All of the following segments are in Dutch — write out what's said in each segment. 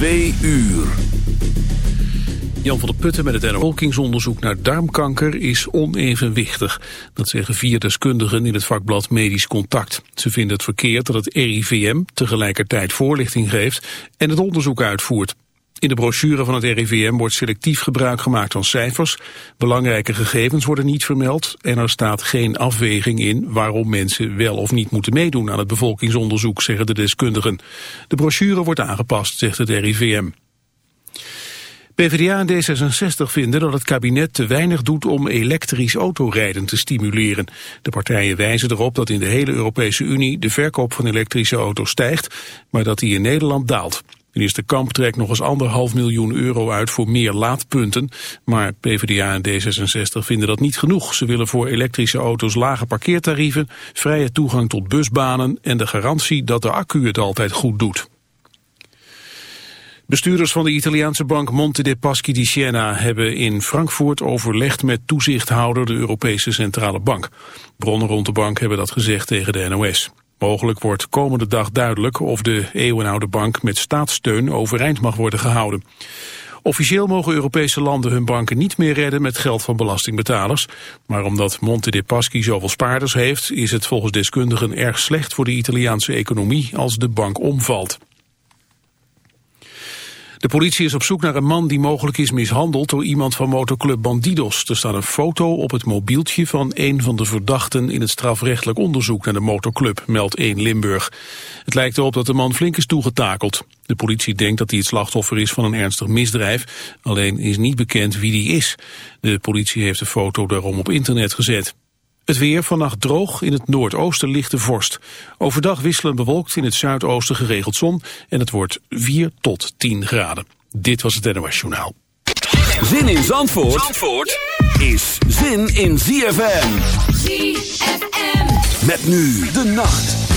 Twee uur. Jan van der Putten met het bevolkingsonderzoek naar darmkanker is onevenwichtig. Dat zeggen vier deskundigen in het vakblad Medisch Contact. Ze vinden het verkeerd dat het RIVM tegelijkertijd voorlichting geeft en het onderzoek uitvoert. In de brochure van het RIVM wordt selectief gebruik gemaakt van cijfers. Belangrijke gegevens worden niet vermeld en er staat geen afweging in waarom mensen wel of niet moeten meedoen aan het bevolkingsonderzoek, zeggen de deskundigen. De brochure wordt aangepast, zegt het RIVM. PvdA en D66 vinden dat het kabinet te weinig doet om elektrisch autorijden te stimuleren. De partijen wijzen erop dat in de hele Europese Unie de verkoop van elektrische auto's stijgt, maar dat die in Nederland daalt. Minister Kamp trekt nog eens anderhalf miljoen euro uit voor meer laadpunten. Maar PvdA en D66 vinden dat niet genoeg. Ze willen voor elektrische auto's lage parkeertarieven, vrije toegang tot busbanen en de garantie dat de accu het altijd goed doet. Bestuurders van de Italiaanse bank Monte dei Paschi di Siena hebben in Frankfurt overlegd met toezichthouder de Europese Centrale Bank. Bronnen rond de bank hebben dat gezegd tegen de NOS. Mogelijk wordt komende dag duidelijk of de eeuwenoude bank met staatssteun overeind mag worden gehouden. Officieel mogen Europese landen hun banken niet meer redden met geld van belastingbetalers. Maar omdat Monte dei Paschi zoveel spaarders heeft, is het volgens deskundigen erg slecht voor de Italiaanse economie als de bank omvalt. De politie is op zoek naar een man die mogelijk is mishandeld door iemand van motoclub Bandidos. Er staat een foto op het mobieltje van een van de verdachten in het strafrechtelijk onderzoek naar de motoclub, meldt 1 Limburg. Het lijkt erop dat de man flink is toegetakeld. De politie denkt dat hij het slachtoffer is van een ernstig misdrijf, alleen is niet bekend wie die is. De politie heeft de foto daarom op internet gezet. Het weer vannacht droog, in het noordoosten lichte vorst. Overdag wisselen bewolkt, in het zuidoosten geregeld zon... en het wordt 4 tot 10 graden. Dit was het NOS Journaal. Zin in Zandvoort, Zandvoort is zin in ZFM. ZFM. Met nu de nacht.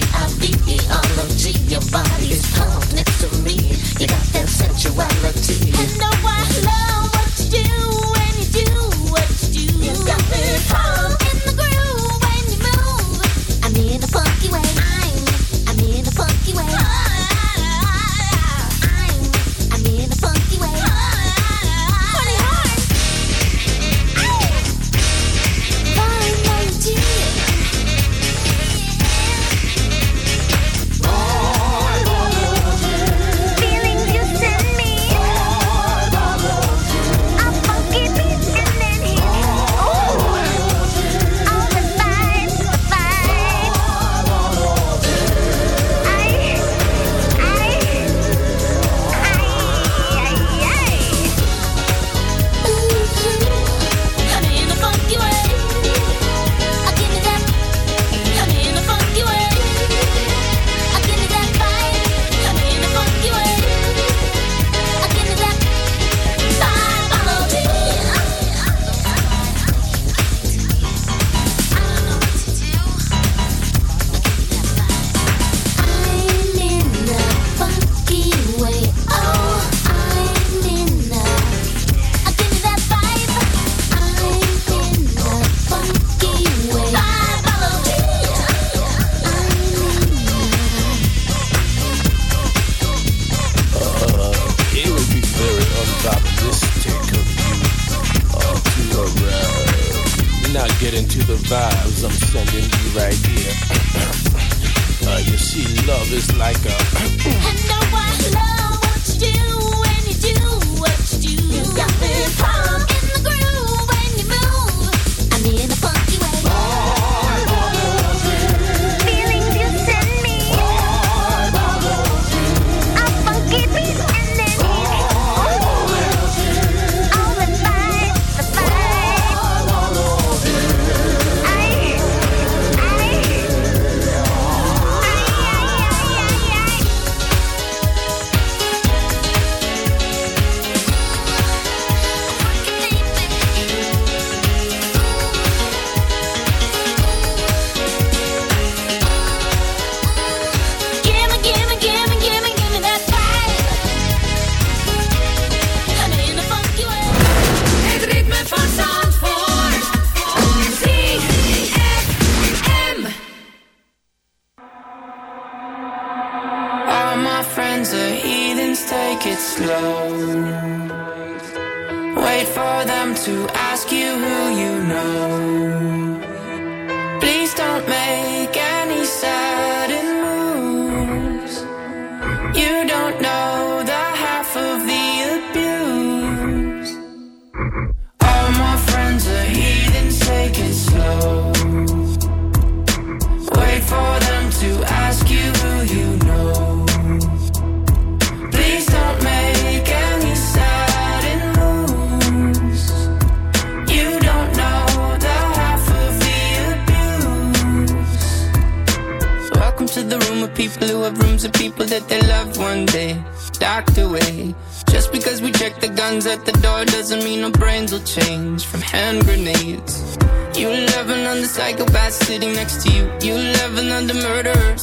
G-I-V-E. Your body is home.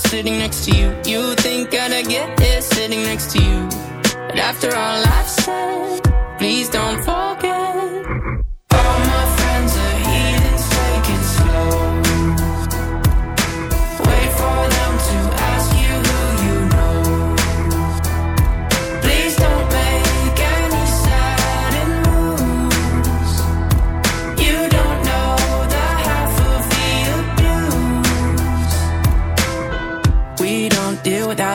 sitting next to you. You think I'd get here sitting next to you. But after all I've said, please don't forget.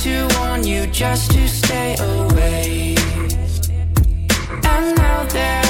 to warn you just to stay away. And now there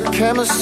chemistry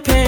pain.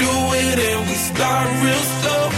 and we start real slow.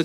A